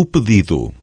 o pedido.